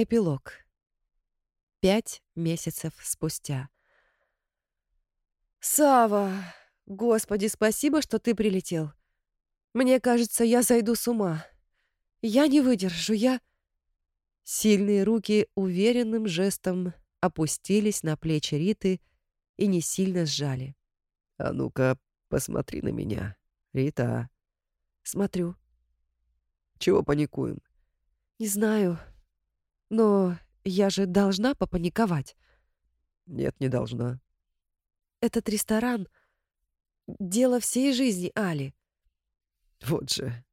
Эпилог. Пять месяцев спустя. Сава, Господи, спасибо, что ты прилетел. Мне кажется, я зайду с ума. Я не выдержу, я...» Сильные руки уверенным жестом опустились на плечи Риты и не сильно сжали. «А ну-ка, посмотри на меня, Рита». «Смотрю». «Чего паникуем?» «Не знаю. Но я же должна попаниковать». «Нет, не должна». «Этот ресторан — дело всей жизни Али». «Вот же,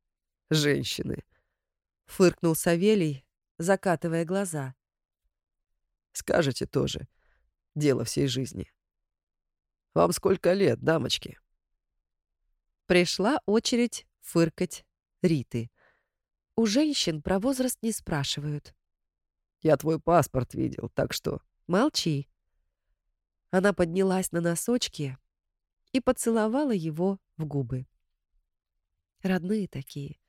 женщины», — фыркнул Савелий, закатывая глаза. «Скажете тоже, дело всей жизни. Вам сколько лет, дамочки?» Пришла очередь фыркать Риты. У женщин про возраст не спрашивают. Я твой паспорт видел, так что... Молчи. Она поднялась на носочки и поцеловала его в губы. Родные такие.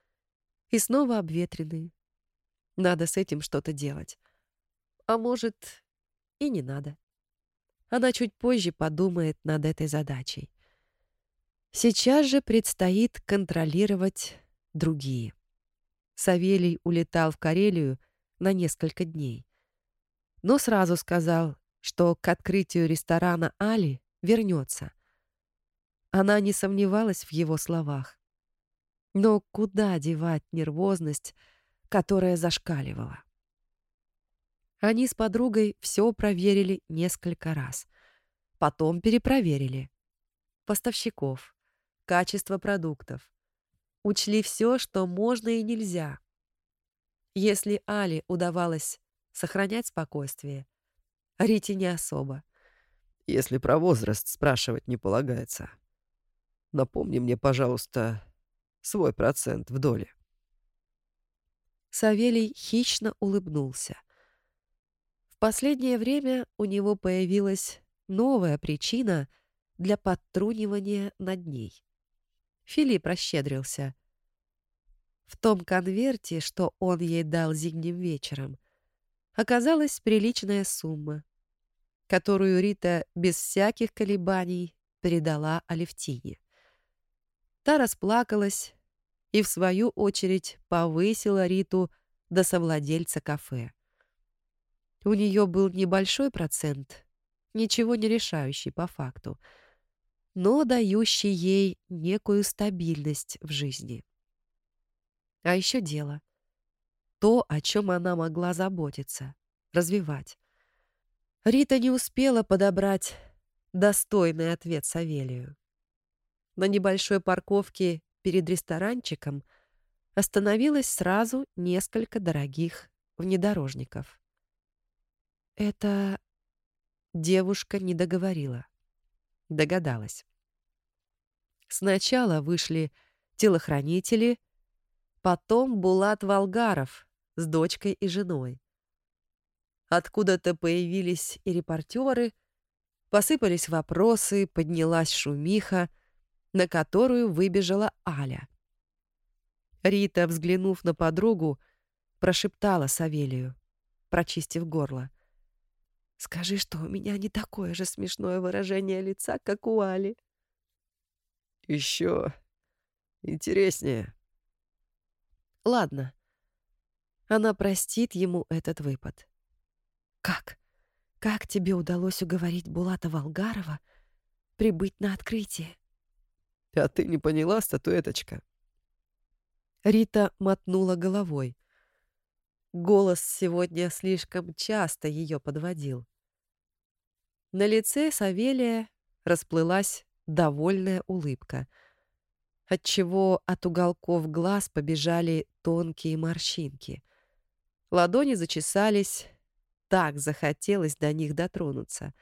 И снова обветренные. Надо с этим что-то делать. А может, и не надо. Она чуть позже подумает над этой задачей. Сейчас же предстоит контролировать другие. Савелий улетал в Карелию на несколько дней. Но сразу сказал, что к открытию ресторана Али вернется. Она не сомневалась в его словах. Но куда девать нервозность, которая зашкаливала? Они с подругой все проверили несколько раз. Потом перепроверили. Поставщиков, качество продуктов. Учли все, что можно и нельзя. Если Али удавалось сохранять спокойствие, Рите не особо. Если про возраст спрашивать не полагается, напомни мне, пожалуйста, свой процент в доле. Савелий хищно улыбнулся. В последнее время у него появилась новая причина для подтрунивания над ней. Филипп расщедрился — в том конверте, что он ей дал зимним вечером, оказалась приличная сумма, которую Рита без всяких колебаний передала Алевтине. Та расплакалась и, в свою очередь, повысила Риту до совладельца кафе. У нее был небольшой процент, ничего не решающий по факту, но дающий ей некую стабильность в жизни. А еще дело. То, о чем она могла заботиться, развивать. Рита не успела подобрать достойный ответ Савелию. На небольшой парковке перед ресторанчиком остановилось сразу несколько дорогих внедорожников. Это девушка не договорила. Догадалась. Сначала вышли телохранители Потом Булат Волгаров с дочкой и женой. Откуда-то появились и репортеры, посыпались вопросы, поднялась шумиха, на которую выбежала Аля. Рита, взглянув на подругу, прошептала Савелию, прочистив горло. «Скажи, что у меня не такое же смешное выражение лица, как у Али». «Еще интереснее», Ладно. Она простит ему этот выпад. Как? Как тебе удалось уговорить Булата Волгарова прибыть на открытие? А ты не поняла, статуэточка? Рита мотнула головой. Голос сегодня слишком часто ее подводил. На лице Савелия расплылась довольная улыбка — отчего от уголков глаз побежали тонкие морщинки. Ладони зачесались, так захотелось до них дотронуться.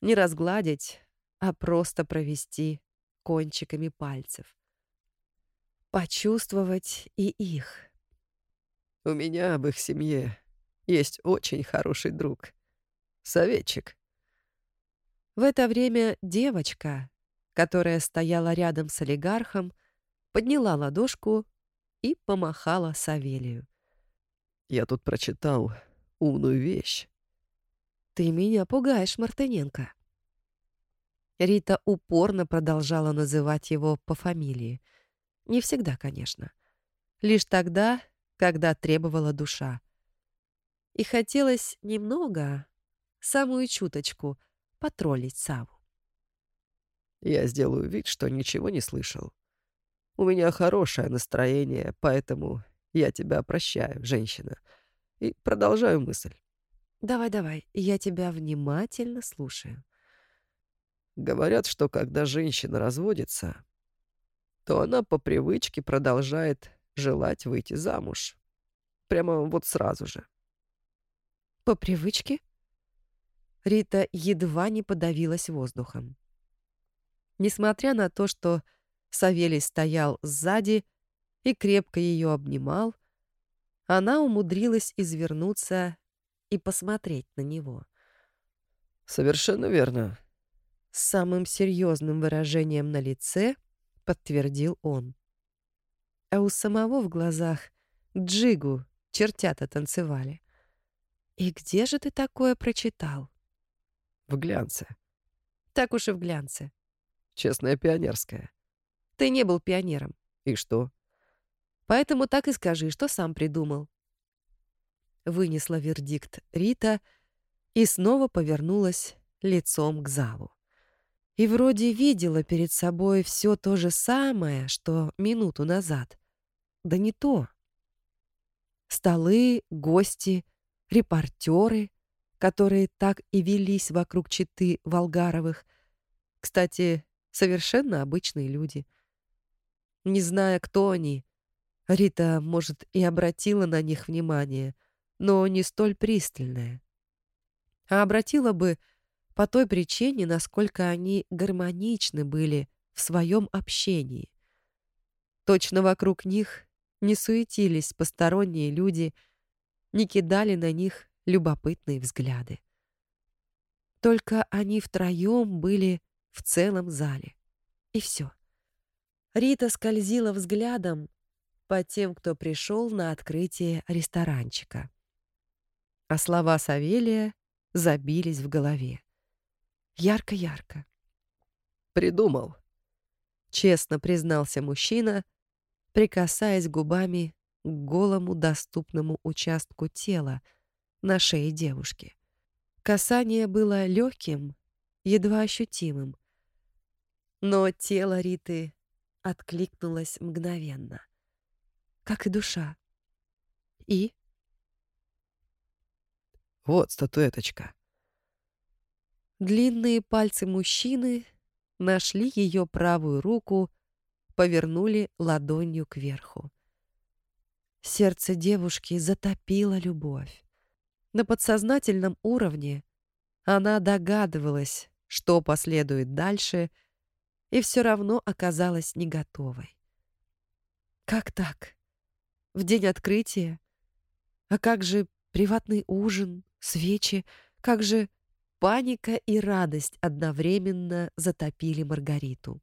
Не разгладить, а просто провести кончиками пальцев. Почувствовать и их. У меня об их семье есть очень хороший друг. Советчик. В это время девочка, которая стояла рядом с олигархом, подняла ладошку и помахала Савелию. «Я тут прочитал. умную вещь. Ты меня пугаешь, Мартыненко. Рита упорно продолжала называть его по фамилии. Не всегда, конечно. Лишь тогда, когда требовала душа. И хотелось немного, самую чуточку, потроллить Саву. Я сделаю вид, что ничего не слышал. У меня хорошее настроение, поэтому я тебя прощаю, женщина. И продолжаю мысль. Давай-давай, я тебя внимательно слушаю. Говорят, что когда женщина разводится, то она по привычке продолжает желать выйти замуж. Прямо вот сразу же. По привычке? Рита едва не подавилась воздухом. Несмотря на то, что Савелий стоял сзади и крепко ее обнимал, она умудрилась извернуться и посмотреть на него. «Совершенно верно», — с самым серьезным выражением на лице подтвердил он. А у самого в глазах джигу чертята танцевали. «И где же ты такое прочитал?» «В глянце». «Так уж и в глянце». «Честная пионерская». «Ты не был пионером». «И что?» «Поэтому так и скажи, что сам придумал». Вынесла вердикт Рита и снова повернулась лицом к залу. И вроде видела перед собой все то же самое, что минуту назад. Да не то. Столы, гости, репортеры, которые так и велись вокруг читы Волгаровых. Кстати, совершенно обычные люди. Не зная, кто они, Рита, может, и обратила на них внимание, но не столь пристальное. А обратила бы по той причине, насколько они гармоничны были в своем общении. Точно вокруг них не суетились посторонние люди, не кидали на них любопытные взгляды. Только они втроем были в целом зале. И все. Рита скользила взглядом по тем, кто пришел на открытие ресторанчика. А слова Савелия забились в голове. Ярко-ярко. «Придумал», — честно признался мужчина, прикасаясь губами к голому доступному участку тела на шее девушки. Касание было легким, едва ощутимым, но тело Риты откликнулось мгновенно, как и душа. И? Вот статуэточка. Длинные пальцы мужчины нашли ее правую руку, повернули ладонью кверху. Сердце девушки затопило любовь. На подсознательном уровне она догадывалась, что последует дальше, и все равно оказалась не готовой. Как так? В день открытия? А как же приватный ужин, свечи? Как же Паника и радость одновременно затопили Маргариту.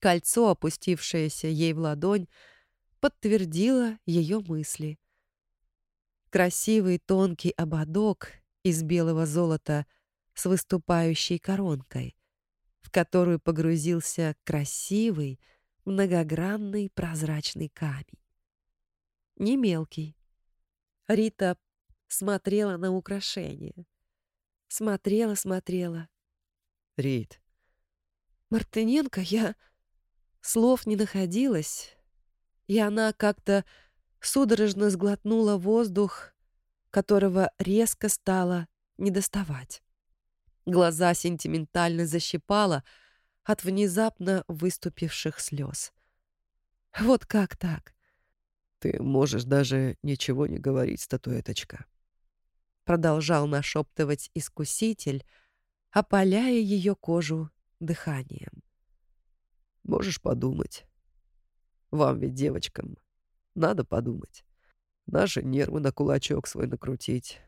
Кольцо, опустившееся ей в ладонь, подтвердило ее мысли. Красивый тонкий ободок из белого золота с выступающей коронкой, в которую погрузился красивый, многогранный прозрачный камень. Не мелкий. Рита смотрела на украшение — Смотрела, смотрела. Рит. Мартыненко, я... Слов не находилось, и она как-то судорожно сглотнула воздух, которого резко стало недоставать. Глаза сентиментально защипала от внезапно выступивших слез. Вот как так? Ты можешь даже ничего не говорить, статуэточка продолжал нашептывать искуситель, опаляя ее кожу дыханием. Можешь подумать. Вам ведь, девочкам, надо подумать. Наши нервы на кулачок свой накрутить.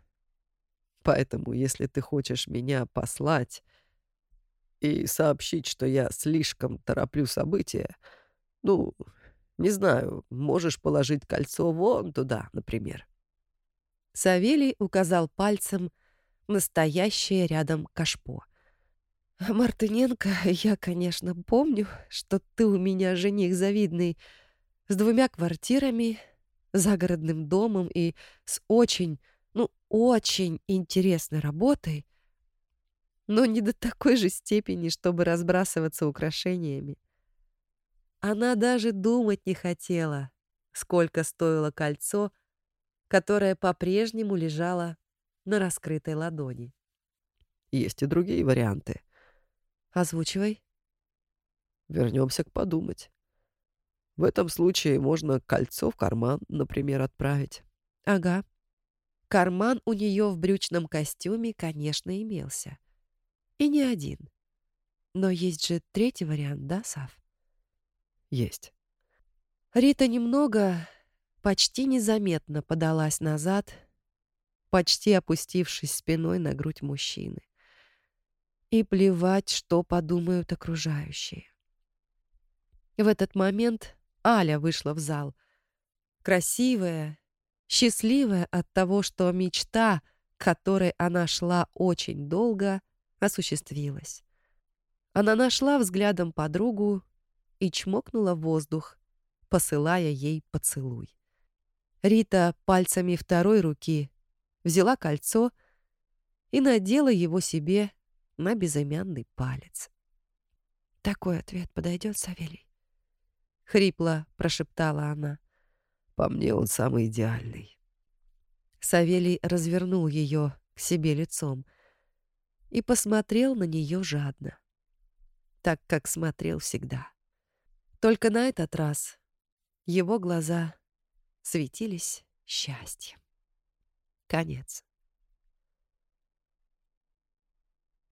Поэтому, если ты хочешь меня послать и сообщить, что я слишком тороплю события, ну, не знаю, можешь положить кольцо вон туда, например. Савелий указал пальцем настоящее рядом кашпо. «Мартыненко, я, конечно, помню, что ты у меня жених завидный, с двумя квартирами, загородным домом и с очень, ну, очень интересной работой, но не до такой же степени, чтобы разбрасываться украшениями. Она даже думать не хотела, сколько стоило кольцо, которое по-прежнему лежало на раскрытой ладони. Есть и другие варианты. Озвучивай. Вернемся к подумать. В этом случае можно кольцо в карман, например, отправить. Ага. Карман у нее в брючном костюме, конечно, имелся. И не один. Но есть же третий вариант, да, Сав? Есть. Рита немного, почти незаметно подалась назад, почти опустившись спиной на грудь мужчины. И плевать, что подумают окружающие. В этот момент Аля вышла в зал. Красивая, счастливая от того, что мечта, которой она шла очень долго, осуществилась. Она нашла взглядом подругу и чмокнула воздух, посылая ей поцелуй. Рита пальцами второй руки взяла кольцо и надела его себе на безымянный палец. «Такой ответ подойдет, Савелий?» — хрипло прошептала она. «По мне он самый идеальный». Савелий развернул ее к себе лицом и посмотрел на нее жадно, так как смотрел всегда. Только на этот раз его глаза светились счастьем. Конец.